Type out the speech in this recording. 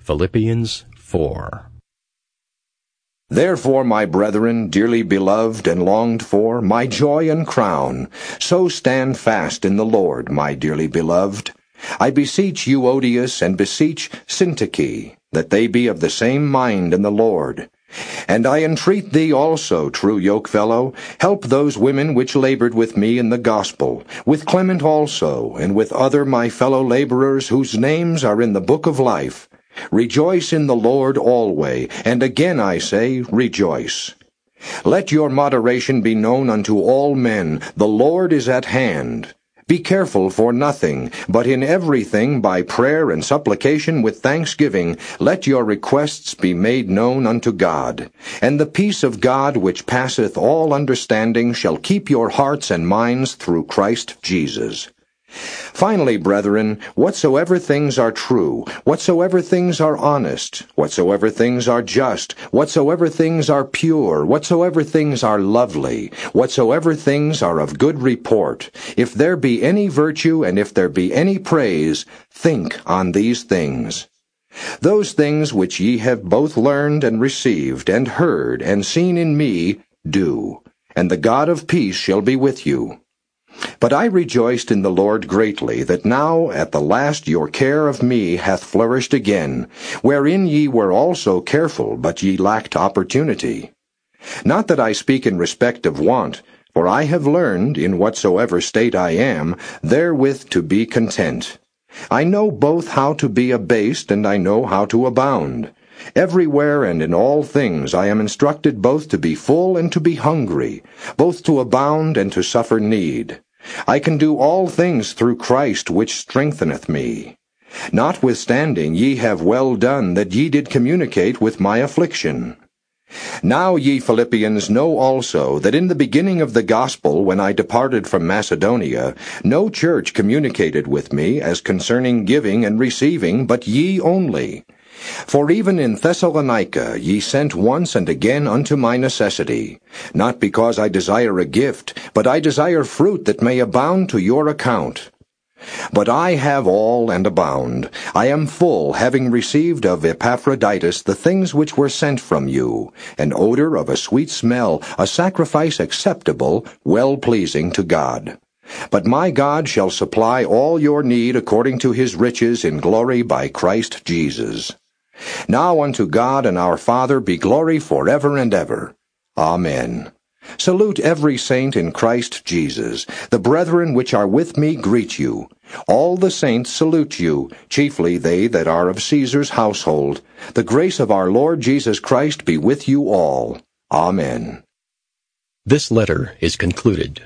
Philippians 4. Therefore, my brethren, dearly beloved and longed for, my joy and crown, so stand fast in the Lord, my dearly beloved. I beseech Euodias and beseech Syntyche, that they be of the same mind in the Lord. And I entreat thee also, true yokefellow, help those women which labored with me in the gospel, with Clement also, and with other my fellow laborers whose names are in the book of life. Rejoice in the Lord alway, and again I say, rejoice. Let your moderation be known unto all men, the Lord is at hand. Be careful for nothing, but in everything by prayer and supplication with thanksgiving let your requests be made known unto God. And the peace of God which passeth all understanding shall keep your hearts and minds through Christ Jesus. Finally, brethren, whatsoever things are true, whatsoever things are honest, whatsoever things are just, whatsoever things are pure, whatsoever things are lovely, whatsoever things are of good report, if there be any virtue and if there be any praise, think on these things. Those things which ye have both learned and received and heard and seen in me, do, and the God of peace shall be with you. But I rejoiced in the Lord greatly, that now at the last your care of me hath flourished again, wherein ye were also careful, but ye lacked opportunity. Not that I speak in respect of want, for I have learned, in whatsoever state I am, therewith to be content. I know both how to be abased, and I know how to abound. Everywhere and in all things I am instructed both to be full and to be hungry, both to abound and to suffer need. I can do all things through Christ which strengtheneth me. Notwithstanding ye have well done that ye did communicate with my affliction. Now ye Philippians know also that in the beginning of the gospel, when I departed from Macedonia, no church communicated with me as concerning giving and receiving, but ye only. For even in Thessalonica ye sent once and again unto my necessity, not because I desire a gift, but I desire fruit that may abound to your account. But I have all and abound. I am full, having received of Epaphroditus the things which were sent from you, an odor of a sweet smell, a sacrifice acceptable, well pleasing to God. But my God shall supply all your need according to his riches in glory by Christ Jesus. Now unto God and our Father be glory forever and ever. Amen. Salute every saint in Christ Jesus. The brethren which are with me greet you. All the saints salute you, chiefly they that are of Caesar's household. The grace of our Lord Jesus Christ be with you all. Amen. This letter is concluded.